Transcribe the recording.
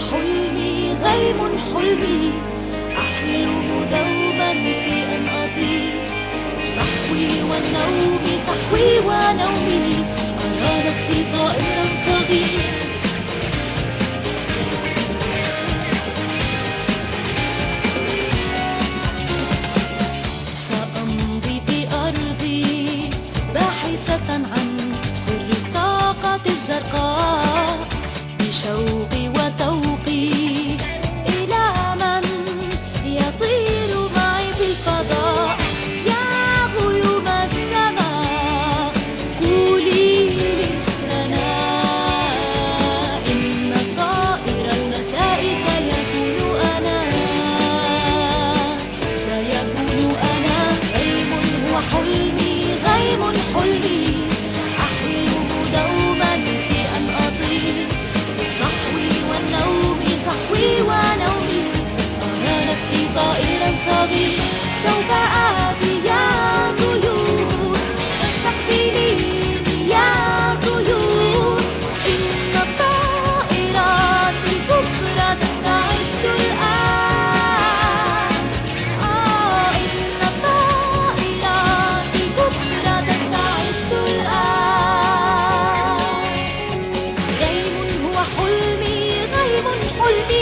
وحلمي غيم حلمي. أحلم دوما في أن أطير صحوي والنوم صحوي ونومي. أرى نفسي طائرا صغير سأمضي في أرضي باحثة عن أحلم دوما في أن أطير بالصحو والنوم سوف آتي You.